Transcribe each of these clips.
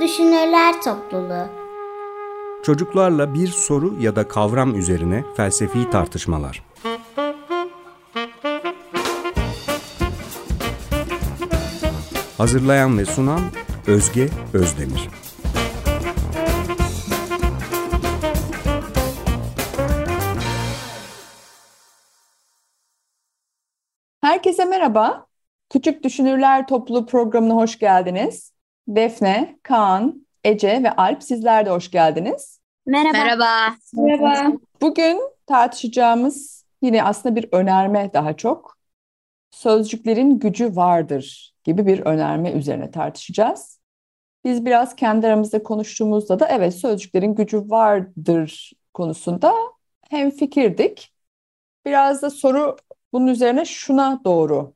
Düşünürler Topluluğu Çocuklarla bir soru ya da kavram üzerine felsefi tartışmalar. Hazırlayan ve sunan Özge Özdemir. Herkese merhaba. Küçük Düşünürler Topluluğu programına hoş geldiniz. Defne, Kaan, Ece ve Alp sizler de hoş geldiniz. Merhaba. Merhaba. Merhaba. Bugün tartışacağımız yine aslında bir önerme daha çok. Sözcüklerin gücü vardır gibi bir önerme üzerine tartışacağız. Biz biraz kendi aramızda konuştuğumuzda da evet sözcüklerin gücü vardır konusunda hem fikirdik. Biraz da soru bunun üzerine şuna doğru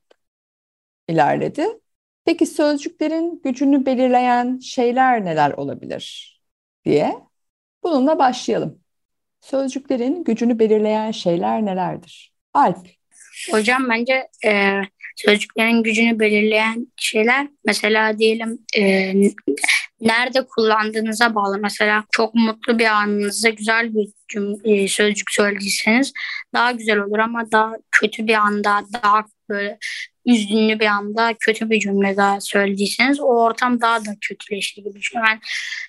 ilerledi. Peki sözcüklerin gücünü belirleyen şeyler neler olabilir diye bununla başlayalım. Sözcüklerin gücünü belirleyen şeyler nelerdir? Alp. Hocam bence e, sözcüklerin gücünü belirleyen şeyler mesela diyelim e, nerede kullandığınıza bağlı. Mesela çok mutlu bir anınızda güzel bir cümle, sözcük söylediyseniz daha güzel olur ama daha kötü bir anda daha böyle üzgünlü bir anda kötü bir cümle daha söylediyseniz o ortam daha da kötüleşti gibi düşünüyorum. Yani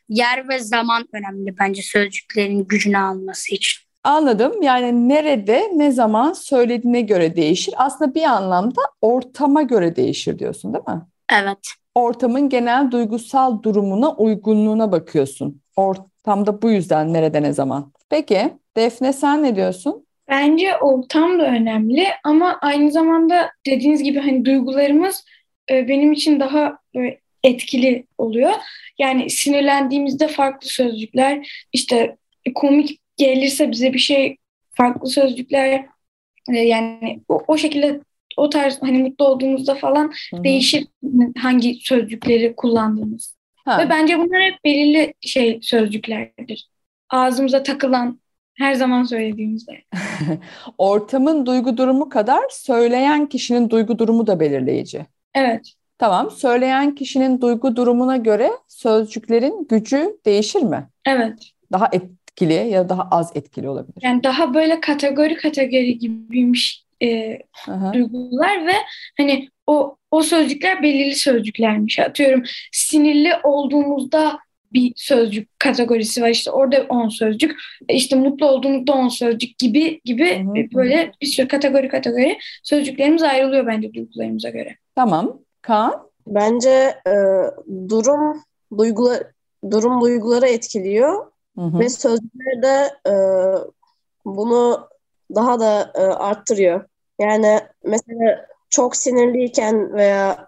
yer ve zaman önemli bence sözcüklerin gücünü alması için. Anladım. Yani nerede, ne zaman söylediğine göre değişir. Aslında bir anlamda ortama göre değişir diyorsun değil mi? Evet. Ortamın genel duygusal durumuna, uygunluğuna bakıyorsun. Ortamda bu yüzden nerede, ne zaman. Peki Defne sen ne diyorsun? Bence ortam da önemli ama aynı zamanda dediğiniz gibi hani duygularımız e, benim için daha böyle etkili oluyor. Yani sinirlendiğimizde farklı sözcükler, işte komik gelirse bize bir şey farklı sözcükler e, yani o, o şekilde o tarz hani mutlu olduğumuzda falan Hı hı. değişir hangi sözcükleri kullandığımız. Ha. Ve bence bunlar hep belirli şey sözcüklerdir. Ağzımıza takılan her zaman söylediğimizde. Ortamın duygu durumu kadar söyleyen kişinin duygu durumu da belirleyici. Evet. Tamam, söyleyen kişinin duygu durumuna göre sözcüklerin gücü değişir mi? Evet. Daha etkili ya da daha az etkili olabilir. Yani daha böyle kategori kategori gibiymiş e, Aha. duygular ve hani o o sözcükler belirli sözcüklermiş. Atıyorum sinirli olduğumuzda bir sözcük kategorisi var. İşte orada 10 sözcük. E, İşte mutlu olduğumuzda 10 sözcük gibi gibi Hı hı. e, böyle bir sürü kategori kategori sözcüklerimiz ayrılıyor bence duygularımıza göre. Tamam. Kaan? Bence e, durum duygular durum duyguları etkiliyor Hı hı. ve sözcükler de e, bunu daha da e, arttırıyor. Yani mesela çok sinirliyken veya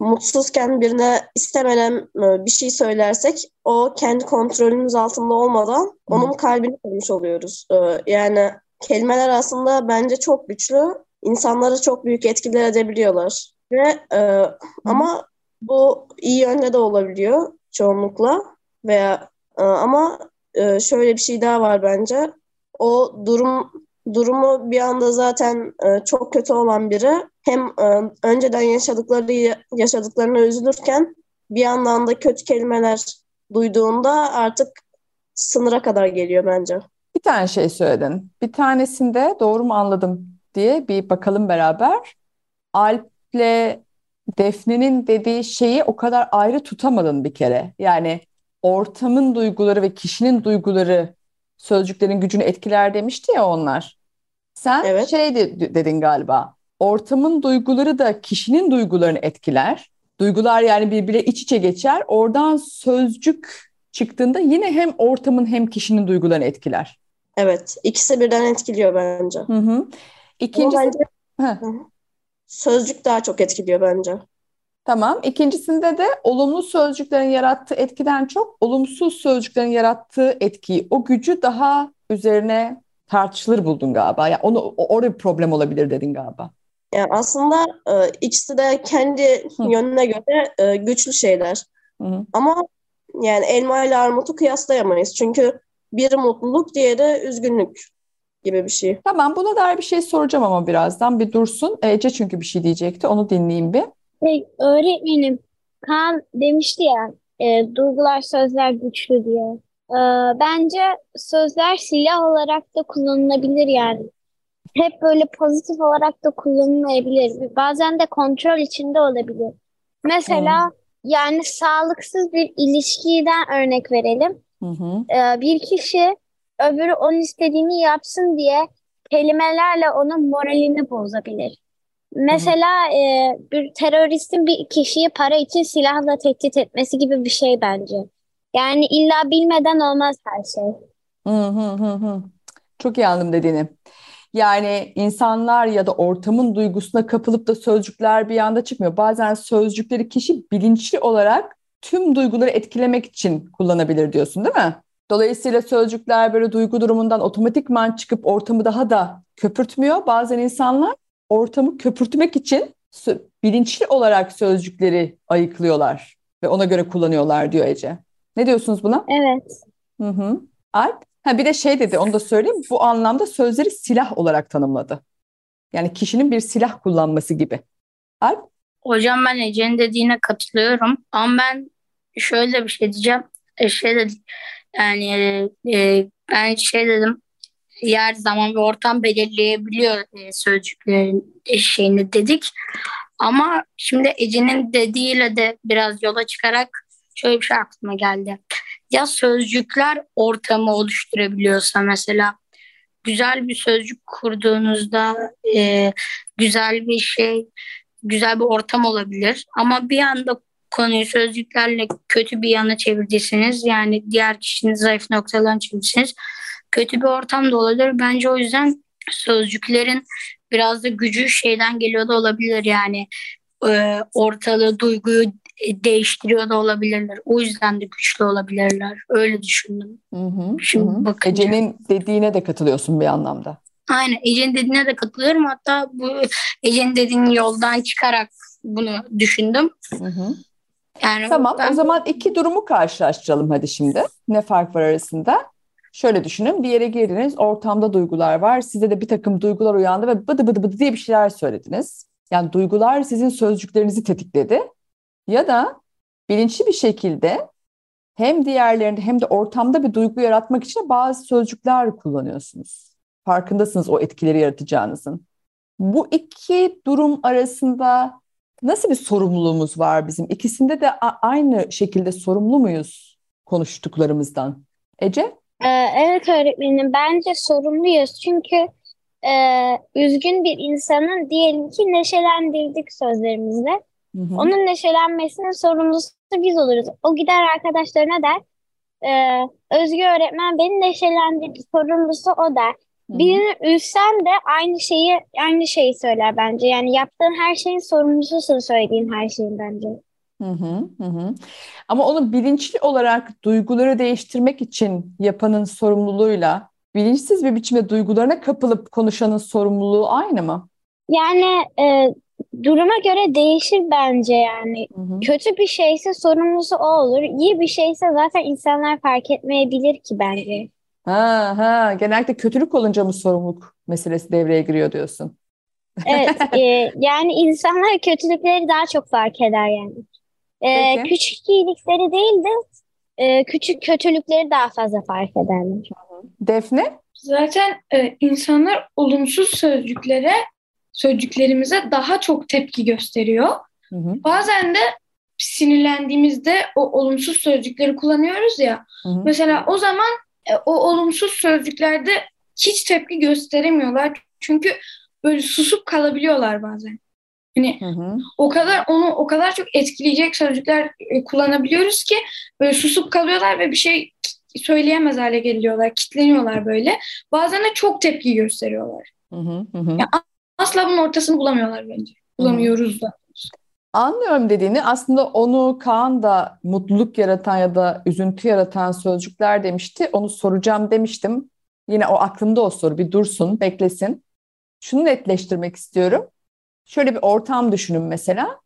mutsuzken birine istemeden e, bir şey söylersek o kendi kontrolümüz altında olmadan onun kalbini kırmış oluyoruz. E, yani kelimeler aslında bence çok güçlü. İnsanları çok büyük etkiler edebiliyorlar. Ve e, ama bu iyi yönde de olabiliyor çoğunlukla veya e, ama e, şöyle bir şey daha var bence. O durum durumu bir anda zaten e, çok kötü olan biri hem e, önceden yaşadıkları yaşadıklarına üzülürken bir yandan da kötü kelimeler duyduğunda artık sınıra kadar geliyor bence. Bir tane şey söyledin. Bir tanesinde doğru mu anladım diye bir bakalım beraber. Alp'le Defne'nin dediği şeyi o kadar ayrı tutamadın bir kere. Yani ortamın duyguları ve kişinin duyguları sözcüklerin gücünü etkiler demişti ya onlar. Sen Evet. şey de- dedin galiba. Ortamın duyguları da kişinin duygularını etkiler. Duygular yani birbirine iç içe geçer. Oradan sözcük çıktığında yine hem ortamın hem kişinin duygularını etkiler. Evet, ikisi birden etkiliyor bence. Hı hı. Ama İkincisi, bence Heh, sözcük daha çok etkiliyor bence. Tamam. İkincisinde de olumlu sözcüklerin yarattığı etkiden çok olumsuz sözcüklerin yarattığı etkiyi, o gücü daha üzerine tartışılır buldun galiba. Yani onu orada bir problem olabilir dedin galiba. Yani aslında e, ikisi de kendi Hı. yönüne göre e, güçlü şeyler. Hı hı. Ama yani elma ile armutu kıyaslayamayız. Çünkü biri mutluluk, diğeri üzgünlük gibi bir şey. Tamam, buna dair bir şey soracağım ama birazdan bir dursun. Ece çünkü bir şey diyecekti. Onu dinleyeyim bir. Şey, öğretmenim Kaan demişti ya e, duygular, sözler güçlü diye. E, bence sözler silah olarak da kullanılabilir yani. Hep böyle pozitif olarak da kullanılmayabilir. Bazen de kontrol içinde olabilir. Mesela yani sağlıksız bir ilişkiden örnek verelim. Hı hı. E, bir kişi öbürü onun istediğini yapsın diye kelimelerle onun moralini bozabilir. Mesela e, bir teröristin bir kişiyi para için silahla tehdit etmesi gibi bir şey bence. Yani illa bilmeden olmaz her şey. Hı hı hı hı. Çok iyi anladım dediğini. Yani insanlar ya da ortamın duygusuna kapılıp da sözcükler bir anda çıkmıyor. Bazen sözcükleri kişi bilinçli olarak tüm duyguları etkilemek için kullanabilir diyorsun, değil mi? Dolayısıyla sözcükler böyle duygu durumundan otomatikman çıkıp ortamı daha da köpürtmüyor. Bazen insanlar ortamı köpürtmek için bilinçli olarak sözcükleri ayıklıyorlar ve ona göre kullanıyorlar diyor Ece. Ne diyorsunuz buna? Evet. Hı hı. Alp? Ha bir de şey dedi onu da söyleyeyim. Bu anlamda sözleri silah olarak tanımladı. Yani kişinin bir silah kullanması gibi. Alp? Hocam ben Ece'nin dediğine katılıyorum. Ama ben şöyle bir şey diyeceğim. E, şey dedik. Yani e, ben şey dedim. Yer, zaman ve ortam belirleyebiliyor e, sözcüklerin şeyini dedik. Ama şimdi Ece'nin dediğiyle de biraz yola çıkarak şöyle bir şey aklıma geldi. Ya sözcükler ortamı oluşturabiliyorsa mesela güzel bir sözcük kurduğunuzda e, güzel bir şey, güzel bir ortam olabilir. Ama bir anda konuyu sözcüklerle kötü bir yana çevirdiyseniz yani diğer kişinin zayıf noktalarını çevirdiyseniz kötü bir ortam da olabilir. Bence o yüzden sözcüklerin biraz da gücü şeyden geliyor da olabilir yani e, ortalığı, duyguyu değiştiriyor da olabilirler. O yüzden de güçlü olabilirler. Öyle düşündüm. Hı hı, Şimdi hı hı. bakınca. Ece'nin dediğine de katılıyorsun bir anlamda. Aynen Ece'nin dediğine de katılıyorum. Hatta bu Ece'nin dediğin yoldan çıkarak bunu düşündüm. Hı hı. Yani Tamam, ben- o zaman iki durumu karşılaştıralım hadi şimdi. Ne fark var arasında? Şöyle düşünün, bir yere girdiniz, ortamda duygular var. Size de bir takım duygular uyandı ve bıdı bıdı bıdı diye bir şeyler söylediniz. Yani duygular sizin sözcüklerinizi tetikledi. Ya da bilinçli bir şekilde hem diğerlerinde hem de ortamda bir duygu yaratmak için bazı sözcükler kullanıyorsunuz. Farkındasınız o etkileri yaratacağınızın. Bu iki durum arasında Nasıl bir sorumluluğumuz var bizim? İkisinde de aynı şekilde sorumlu muyuz konuştuklarımızdan? Ece? Ee, evet öğretmenim bence sorumluyuz çünkü e, üzgün bir insanın diyelim ki neşelendirdik sözlerimizle. Hı hı. Onun neşelenmesinin sorumlusu biz oluruz. O gider arkadaşlarına der. E, Özgü öğretmen beni neşelendirdi. Sorumlusu o der. Hı hı. Birini üzsen de aynı şeyi aynı şeyi söyler bence. Yani yaptığın her şeyin sorumlususun söylediğin her şeyin bence. Hı hı, hı. Ama onu bilinçli olarak duyguları değiştirmek için yapanın sorumluluğuyla bilinçsiz bir biçimde duygularına kapılıp konuşanın sorumluluğu aynı mı? Yani e, duruma göre değişir bence yani. Hı hı. Kötü bir şeyse sorumlusu o olur. İyi bir şeyse zaten insanlar fark etmeyebilir ki bence. Ha ha genellikle kötülük olunca mı sorumluluk meselesi devreye giriyor diyorsun. Evet, e, yani insanlar kötülükleri daha çok fark eder yani. E, Peki. küçük iyilikleri değil de e, küçük kötülükleri daha fazla fark ederler. Defne? Zaten e, insanlar olumsuz sözcüklere, sözcüklerimize daha çok tepki gösteriyor. Hı hı, Bazen de sinirlendiğimizde o olumsuz sözcükleri kullanıyoruz ya. hı hı. Mesela o zaman e, o olumsuz sözcüklerde hiç tepki gösteremiyorlar. Çünkü böyle susup kalabiliyorlar bazen. Hani Hı hı. o kadar onu o kadar çok etkileyecek sözcükler e, kullanabiliyoruz ki böyle susup kalıyorlar ve bir şey söyleyemez hale geliyorlar, kitleniyorlar böyle. Bazen de çok tepki gösteriyorlar. Hı hı, hı hı. Ya, Asla bunun ortasını bulamıyorlar bence. Bulamıyoruz da. Anlıyorum dediğini. Aslında onu Kaan da mutluluk yaratan ya da üzüntü yaratan sözcükler demişti. Onu soracağım demiştim. Yine o aklımda o soru. Bir dursun, beklesin. Şunu netleştirmek istiyorum. Şöyle bir ortam düşünün mesela.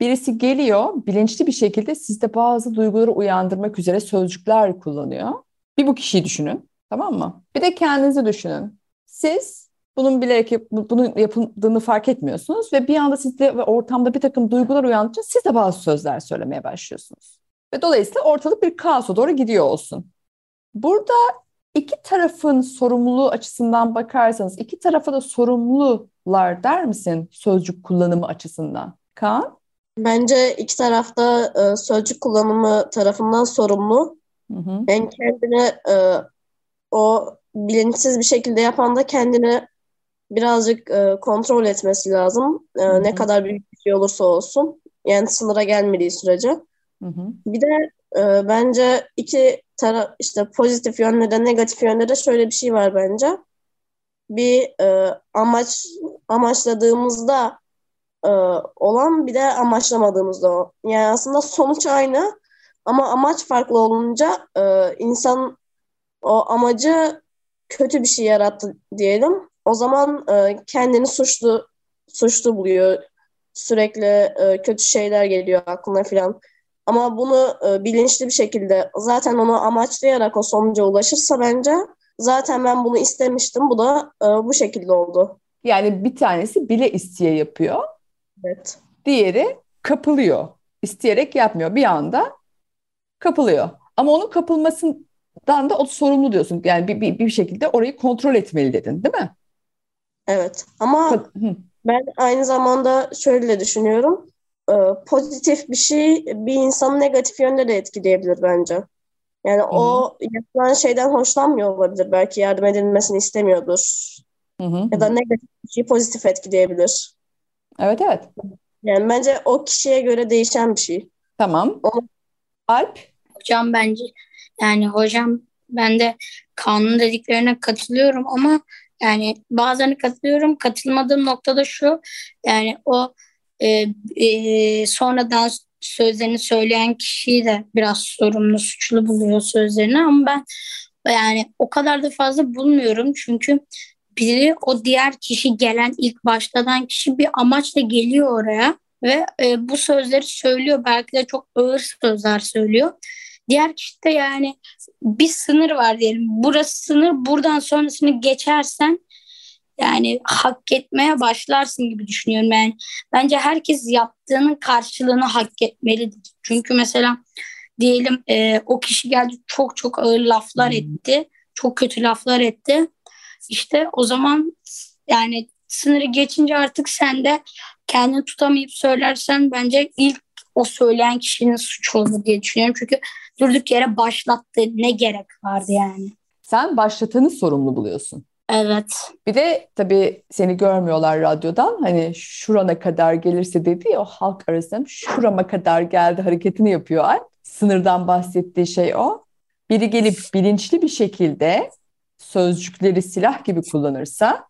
Birisi geliyor, bilinçli bir şekilde sizde bazı duyguları uyandırmak üzere sözcükler kullanıyor. Bir bu kişiyi düşünün, tamam mı? Bir de kendinizi düşünün. Siz bunun bu- bunun yapıldığını fark etmiyorsunuz ve bir anda sizde ve ortamda bir takım duygular uyandırınca siz de bazı sözler söylemeye başlıyorsunuz. Ve dolayısıyla ortalık bir kaosa doğru gidiyor olsun. Burada iki tarafın sorumluluğu açısından bakarsanız iki tarafa da sorumlular der misin sözcük kullanımı açısından? Kaan? Bence iki tarafta e, sözcük kullanımı tarafından sorumlu. Hı hı. Yani kendini e, o bilinçsiz bir şekilde yapan da kendini birazcık e, kontrol etmesi lazım. E, Hı hı. ne kadar büyük bir şey olursa olsun. Yani sınıra gelmediği sürece. Hı hı. Bir de e, bence iki taraf işte pozitif yönde de negatif yönde de şöyle bir şey var bence. Bir e, amaç amaçladığımızda e, olan bir de amaçlamadığımızda o. Yani aslında sonuç aynı ama amaç farklı olunca e, insan o amacı kötü bir şey yarattı diyelim. O zaman e, kendini suçlu suçlu buluyor. Sürekli e, kötü şeyler geliyor aklına falan. Ama bunu e, bilinçli bir şekilde zaten onu amaçlayarak o sonuca ulaşırsa bence zaten ben bunu istemiştim. Bu da e, bu şekilde oldu. Yani bir tanesi bile isteye yapıyor. Evet. Diğeri kapılıyor. İsteyerek yapmıyor. Bir anda kapılıyor. Ama onun kapılmasından da o sorumlu diyorsun. Yani bir, bir, bir şekilde orayı kontrol etmeli dedin, değil mi? Evet. Ama Hı. ben aynı zamanda şöyle düşünüyorum. E, pozitif bir şey bir insanı negatif yönde de etkileyebilir bence. Yani o yapılan şeyden hoşlanmıyor olabilir. Belki yardım edilmesini istemiyordur. Hı hı. Ya da negatif bir şeyi pozitif etkileyebilir. Evet evet. Yani bence o kişiye göre değişen bir şey. Tamam. Alp? Hocam bence yani hocam ben de kanun dediklerine katılıyorum ama yani bazen katılıyorum. Katılmadığım noktada şu yani o e, e, sonradan sözlerini söyleyen kişiyi de biraz sorumlu, suçlu buluyor sözlerini ama ben yani o kadar da fazla bulmuyorum çünkü biri o diğer kişi gelen ilk başladan kişi bir amaçla geliyor oraya ve e, bu sözleri söylüyor. Belki de çok ağır sözler söylüyor. Diğer kişi de yani bir sınır var diyelim. Burası sınır. Buradan sonrasını geçersen yani hak etmeye başlarsın gibi düşünüyorum. Yani bence herkes yaptığının karşılığını hak etmelidir. Çünkü mesela diyelim e, o kişi geldi çok çok ağır laflar etti. Çok kötü laflar etti. İşte o zaman yani sınırı geçince artık sen de kendini tutamayıp söylersen bence ilk o söyleyen kişinin suçu olur diye düşünüyorum. Çünkü durduk yere başlattı. Ne gerek vardı yani? Sen başlatanı sorumlu buluyorsun. Evet. Bir de tabii seni görmüyorlar radyodan. Hani şurana kadar gelirse dedi ya o halk arasında şurama kadar geldi hareketini yapıyor Alp. Sınırdan bahsettiği şey o. Biri gelip bilinçli bir şekilde sözcükleri silah gibi kullanırsa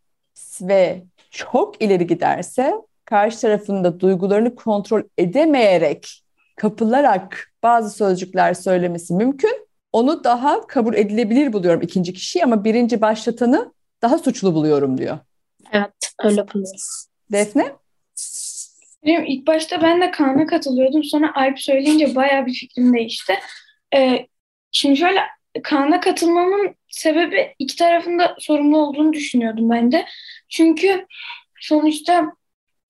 ve çok ileri giderse karşı tarafında duygularını kontrol edemeyerek, kapılarak bazı sözcükler söylemesi mümkün. Onu daha kabul edilebilir buluyorum ikinci kişiyi ama birinci başlatanı daha suçlu buluyorum diyor. Evet öyle buluyorum. Defne? Benim ilk başta ben de Kaan'a katılıyordum. Sonra Alp söyleyince bayağı bir fikrim değişti. Ee, şimdi şöyle Kaan'a katılmamın sebebi iki tarafında sorumlu olduğunu düşünüyordum ben de. Çünkü sonuçta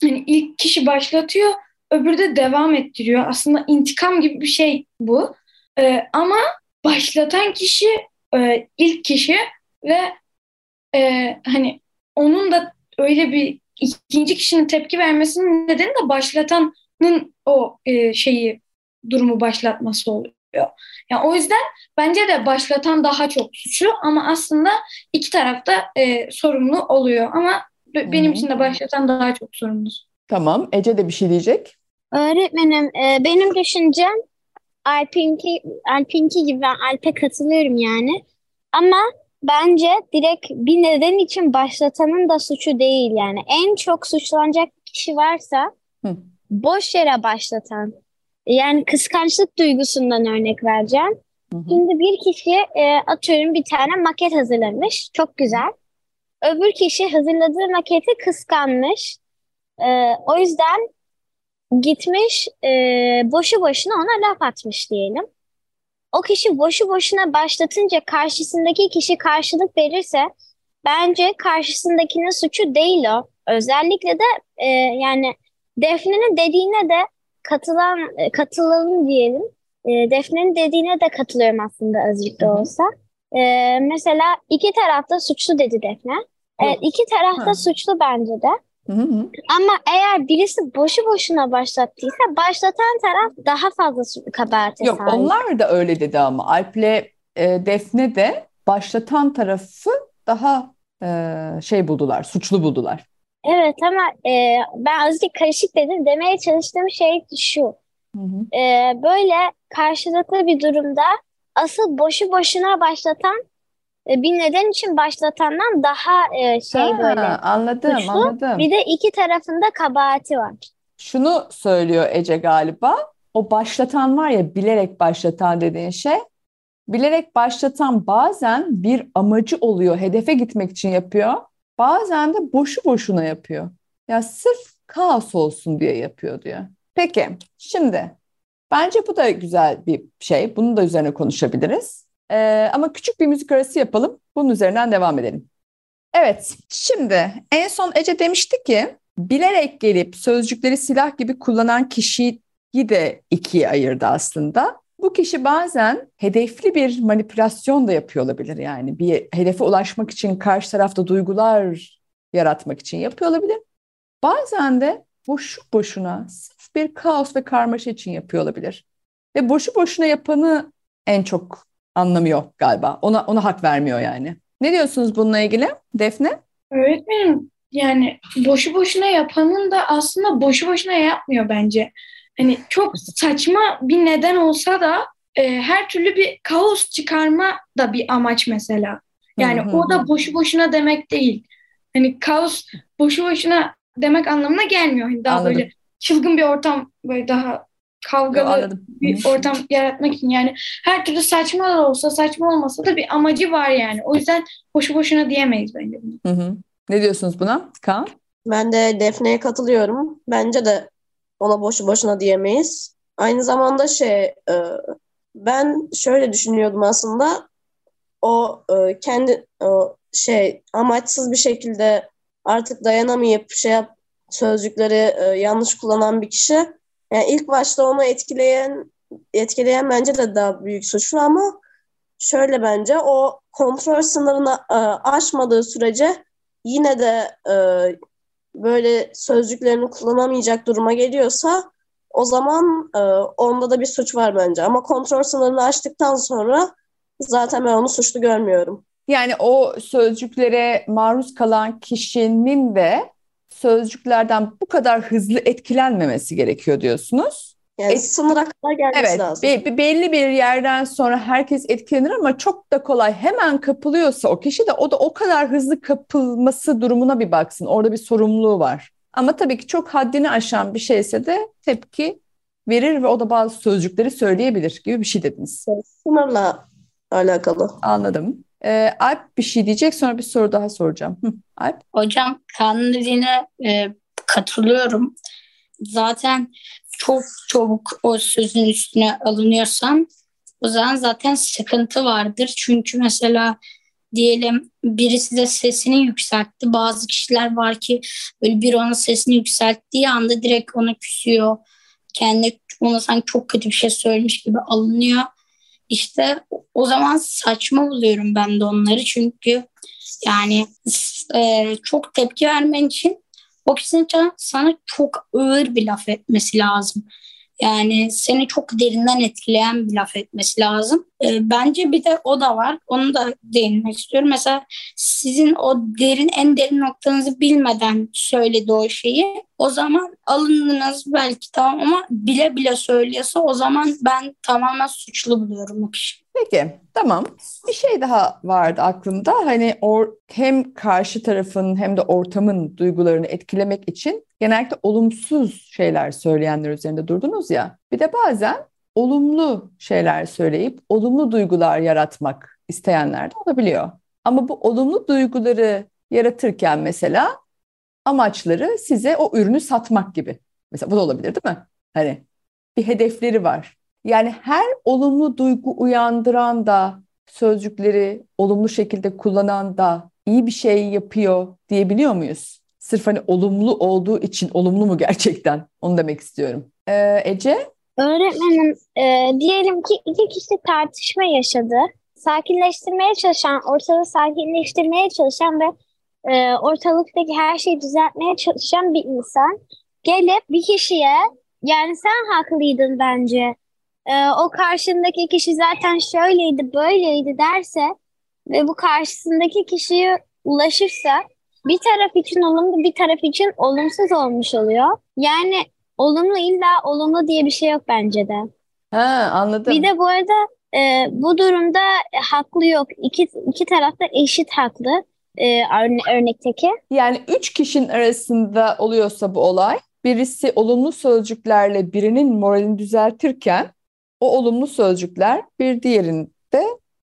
hani ilk kişi başlatıyor, öbürü de devam ettiriyor. Aslında intikam gibi bir şey bu. Ee, ama başlatan kişi e, ilk kişi ve e, hani onun da öyle bir ikinci kişinin tepki vermesinin nedeni de başlatanın o e, şeyi durumu başlatması oluyor. Yani o yüzden bence de başlatan daha çok suçlu ama aslında iki tarafta e, sorumlu oluyor ama benim için de başlatan daha çok sorumlu. Tamam. Ece de bir şey diyecek. Öğretmenim, e, benim düşüncem Alpinki, Alpinki gibi ben Alp'e katılıyorum yani. Ama bence direkt bir neden için başlatanın da suçu değil yani. En çok suçlanacak kişi varsa Hı. boş yere başlatan. Yani kıskançlık duygusundan örnek vereceğim. Hı hı. Şimdi bir kişi e, atıyorum bir tane maket hazırlamış. Çok güzel. Öbür kişi hazırladığı maketi kıskanmış. E, o yüzden gitmiş e, boşu boşuna ona laf atmış diyelim. O kişi boşu boşuna başlatınca karşısındaki kişi karşılık verirse bence karşısındakinin suçu değil o. Özellikle de e, yani Defne'nin dediğine de katılan e, katılalım diyelim. e, Defne'nin dediğine de katılıyorum aslında azıcık da olsa. E, mesela iki tarafta suçlu dedi Defne. Evet, iki tarafta Ha. suçlu bence de. Hı hı. Ama eğer birisi boşu boşuna başlattıysa başlatan taraf daha fazla kabahate Yok sahip. onlar da öyle dedi ama Alp'le e, Defne de başlatan tarafı daha e, şey buldular, suçlu buldular. Evet ama e, ben azıcık karışık dedim. Demeye çalıştığım şey şu. Hı hı. E, böyle karşılıklı bir durumda asıl boşu boşuna başlatan bir neden için başlatandan daha e, şey Ha, böyle anladım, suçlu. anladım. Bir de iki tarafında kabahati var. Şunu söylüyor Ece galiba. O başlatan var ya bilerek başlatan dediğin şey. Bilerek başlatan bazen bir amacı oluyor, hedefe gitmek için yapıyor. Bazen de boşu boşuna yapıyor. Ya sırf kaos olsun diye yapıyor diyor. Peki, şimdi bence bu da güzel bir şey. Bunun da üzerine konuşabiliriz. Ee, ama küçük bir müzik arası yapalım. Bunun üzerinden devam edelim. Evet, şimdi en son Ece demişti ki bilerek gelip sözcükleri silah gibi kullanan kişiyi de ikiye ayırdı aslında. Bu kişi bazen hedefli bir manipülasyon da yapıyor olabilir yani. Bir hedefe ulaşmak için karşı tarafta duygular yaratmak için yapıyor olabilir. Bazen de boşu boşuna sırf bir kaos ve karmaşa için yapıyor olabilir. Ve boşu boşuna yapanı en çok anlamıyor galiba. Ona ona hak vermiyor yani. Ne diyorsunuz bununla ilgili Defne? Öğretmenim yani boşu boşuna yapanın da aslında boşu boşuna yapmıyor bence. Hani çok saçma bir neden olsa da e, her türlü bir kaos çıkarma da bir amaç mesela. Yani Hı hı o da boşu boşuna demek değil. Hani kaos boşu boşuna demek anlamına gelmiyor. Hani daha Anladım. böyle çılgın bir ortam böyle daha kavgalı Anladım. bir ortam yaratmak için yani her türlü saçma da olsa saçma olmasa da bir amacı var yani. O yüzden boşu boşuna diyemeyiz bence bunu. Hı hı. Ne diyorsunuz buna Kaan? Ben de Defne'ye katılıyorum. Bence de ona boşu boşuna diyemeyiz. Aynı zamanda şey e, ben şöyle düşünüyordum aslında o e, kendi o şey amaçsız bir şekilde artık dayanamayıp şey yap sözcükleri e, yanlış kullanan bir kişi yani ilk başta onu etkileyen etkileyen bence de daha büyük suçlu ama şöyle bence o kontrol sınırını e, aşmadığı sürece yine de e, böyle sözcüklerini kullanamayacak duruma geliyorsa o zaman e, onda da bir suç var bence. Ama kontrol sınırını aştıktan sonra zaten ben onu suçlu görmüyorum. Yani o sözcüklere maruz kalan kişinin de sözcüklerden bu kadar hızlı etkilenmemesi gerekiyor diyorsunuz. Yani Et- sınıra kadar gelmesi Evet, lazım. be- be- belli bir yerden sonra herkes etkilenir ama çok da kolay hemen kapılıyorsa o kişi de o da o kadar hızlı kapılması durumuna bir baksın. Orada bir sorumluluğu var. Ama tabii ki çok haddini aşan bir şeyse de tepki verir ve o da bazı sözcükleri söyleyebilir gibi bir şey dediniz. Sınırla alakalı. Anladım. Ee, Alp bir şey diyecek sonra bir soru daha soracağım. Hı, Alp? Hocam Kaan'ın dediğine e, katılıyorum. Zaten çok çabuk o sözün üstüne alınıyorsan o zaman zaten sıkıntı vardır. Çünkü mesela diyelim birisi de sesini yükseltti. Bazı kişiler var ki böyle bir onun sesini yükselttiği anda direkt ona küsüyor. Kendi ona sanki çok kötü bir şey söylemiş gibi alınıyor. İşte o zaman saçma buluyorum ben de onları. Çünkü yani e, çok tepki vermen için o kişinin sana- çok ağır bir laf etmesi lazım. Yani seni çok derinden etkileyen bir laf etmesi lazım. E, bence bir de o da var. Onu da değinmek istiyorum. Mesela sizin o derin en derin noktanızı bilmeden söyledi o şeyi. O zaman alındınız belki tamam ama bile bile söylüyorsa o zaman ben tamamen suçlu buluyorum o kişiyi. Peki, tamam. Bir şey daha vardı aklımda. Hani or hem karşı tarafın hem de ortamın duygularını etkilemek için genellikle olumsuz şeyler söyleyenler üzerinde durdunuz ya. Bir de bazen olumlu şeyler söyleyip olumlu duygular yaratmak isteyenler de olabiliyor. Ama bu olumlu duyguları yaratırken mesela amaçları size o ürünü satmak gibi. Mesela bu da olabilir değil mi? Hani bir hedefleri var. Yani her olumlu duygu uyandıran da sözcükleri olumlu şekilde kullanan da iyi bir şey yapıyor diyebiliyor muyuz? Sırf hani olumlu olduğu için olumlu mu gerçekten? Onu demek istiyorum. Ee, Ece? Öğretmenim, e, diyelim ki iki kişi tartışma yaşadı. Sakinleştirmeye çalışan, ortalığı sakinleştirmeye çalışan ve e, ortalıktaki her şeyi düzeltmeye çalışan bir insan gelip bir kişiye yani sen haklıydın bence. E, o karşındaki kişi zaten şöyleydi, böyleydi derse ve bu karşısındaki kişiye ulaşırsa bir taraf için olumlu, bir taraf için olumsuz olmuş oluyor. Yani olumlu illa olumlu diye bir şey yok bence de. Ha, anladım. Bir de bu arada e, bu durumda haklı yok. İki, iki taraf da eşit haklı e, örne- örnekteki. Yani üç kişinin arasında oluyorsa bu olay, birisi olumlu sözcüklerle birinin moralini düzeltirken o olumlu sözcükler bir diğerinde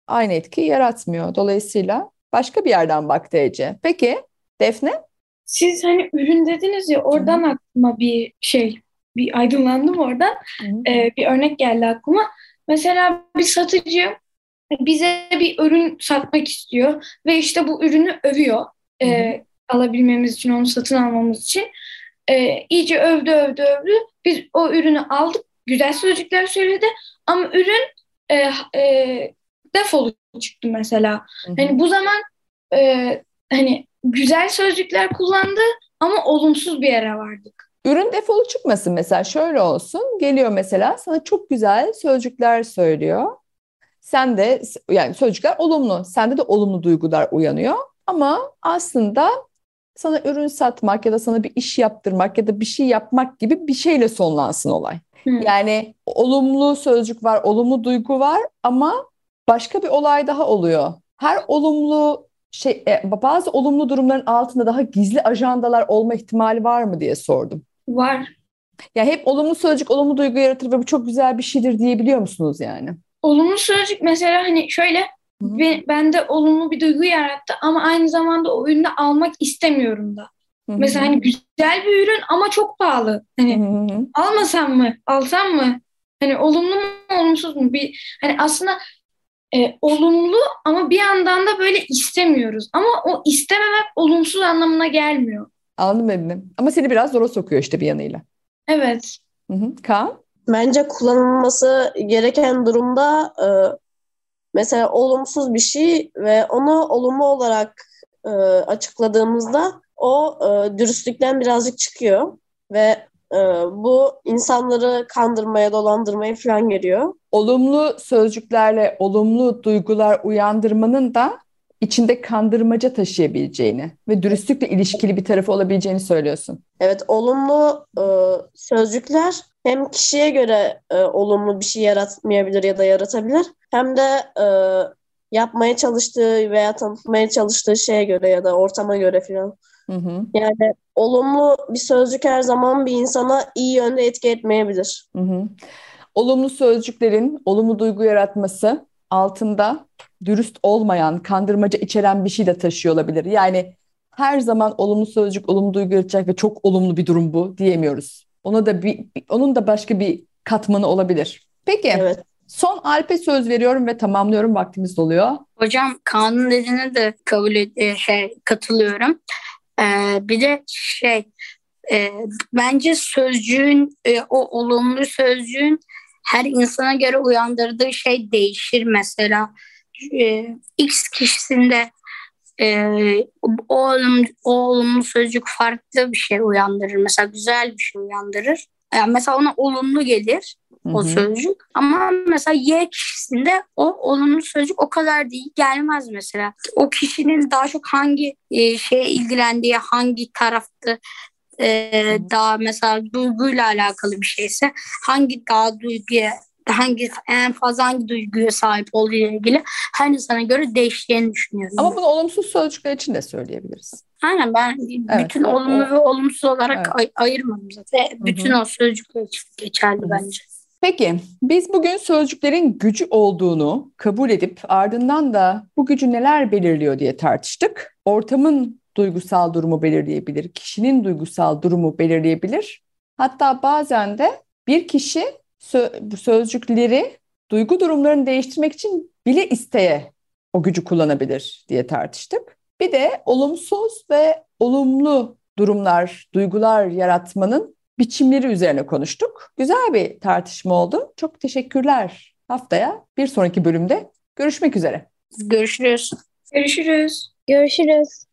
aynı etki yaratmıyor. Dolayısıyla başka bir yerden baktı Ece. Peki Defne? Siz hani ürün dediniz ya oradan aklıma bir şey, bir aydınlandım oradan. Ee, bir örnek geldi aklıma. Mesela bir satıcı bize bir ürün satmak istiyor ve işte bu ürünü övüyor. Ee, alabilmemiz için, onu satın almamız için. Ee, iyice övdü, övdü, övdü. Biz o ürünü aldık. Güzel sözcükler söyledi ama ürün e, e, defolu çıktı mesela. Hani bu zaman e, hani güzel sözcükler kullandı ama olumsuz bir yere vardık. Ürün defolu çıkmasın mesela şöyle olsun. Geliyor mesela sana çok güzel sözcükler söylüyor. Sen de yani sözcükler olumlu. Sende de olumlu duygular uyanıyor. Ama aslında sana ürün satmak ya da sana bir iş yaptırmak ya da bir şey yapmak gibi bir şeyle sonlansın olay. Hmm. Yani olumlu sözcük var, olumlu duygu var ama başka bir olay daha oluyor. Her olumlu şey e, bazı olumlu durumların altında daha gizli ajandalar olma ihtimali var mı diye sordum. Var. Ya hep olumlu sözcük olumlu duygu yaratır ve bu çok güzel bir şeydir diyebiliyor musunuz yani? Olumlu sözcük mesela hani şöyle Be- bende olumlu bir duygu yarattı ama aynı zamanda o ürünü almak istemiyorum da. Hı hı. Mesela hani güzel bir ürün ama çok pahalı. Hani Hı hı. almasam mı, alsam mı? Hani olumlu mu, olumsuz mu? Bir hani aslında e, olumlu ama bir yandan da böyle istemiyoruz. Ama o istememek olumsuz anlamına gelmiyor. Anladım Emine. Ama seni biraz zora sokuyor işte bir yanıyla. Evet. Hı hı. Kaan? Bence kullanılması gereken durumda e, mesela olumsuz bir şey ve onu olumlu olarak e, açıkladığımızda o e, dürüstlükten birazcık çıkıyor ve e, bu insanları kandırmaya, dolandırmaya falan geliyor. Olumlu sözcüklerle olumlu duygular uyandırmanın da içinde kandırmaca taşıyabileceğini ve dürüstlükle ilişkili bir tarafı olabileceğini söylüyorsun. Evet, olumlu e, sözcükler hem kişiye göre e, olumlu bir şey yaratmayabilir ya da yaratabilir hem de e, yapmaya çalıştığı veya tanıtmaya çalıştığı şeye göre ya da ortama göre. Hı hı. Yani olumlu bir sözcük her zaman bir insana iyi yönde etki etmeyebilir. Hı hı. Olumlu sözcüklerin olumlu duygu yaratması altında dürüst olmayan, kandırmaca içeren bir şey de taşıyor olabilir. Yani her zaman olumlu sözcük, olumlu duygu yaratacak ve çok olumlu bir durum bu diyemiyoruz. Ona da bir- onun da başka bir katmanı olabilir. Peki, Evet. Son Alp'e söz veriyorum ve tamamlıyorum. Vaktimiz doluyor. Hocam kanun dediğine de kabul e, şey katılıyorum. Ee, bir de şey e, bence sözcüğün e, o olumlu sözcüğün her insana göre uyandırdığı şey değişir mesela. E, X kişisinde e, o, olum, o olumlu sözcük farklı bir şey uyandırır. Mesela güzel bir şey uyandırır. Yani mesela ona olumlu gelir o hı. sözcük. Ama mesela Y kişisinde o olumlu sözcük o kadar değil gelmez mesela. O kişinin daha çok hangi e, şeye ilgilendiği, hangi tarafta e, daha mesela duyguyla alakalı bir şeyse hangi daha duyguya hangi en fazla hangi duyguya sahip olduğu ile ilgili her insana göre değişeceğini düşünüyorum. Ama bunu olumsuz sözcükler için de söyleyebiliriz. Aynen ben Evet, bütün olumlu o- ve olumsuz olarak Evet. ay- ayırmadım zaten. Bütün o sözcükler için geçerli Hı hı. bence. Peki, biz bugün sözcüklerin gücü olduğunu kabul edip ardından da bu gücü neler belirliyor diye tartıştık. Ortamın duygusal durumu belirleyebilir, kişinin duygusal durumu belirleyebilir. Hatta bazen de bir kişi bu sözcükleri duygu durumlarını değiştirmek için bile isteye o gücü kullanabilir diye tartıştık. Bir de olumsuz ve olumlu durumlar, duygular yaratmanın biçimleri üzerine konuştuk. Güzel bir tartışma oldu. Çok teşekkürler. Haftaya bir sonraki bölümde görüşmek üzere. Görüşürüz. Görüşürüz. Görüşürüz.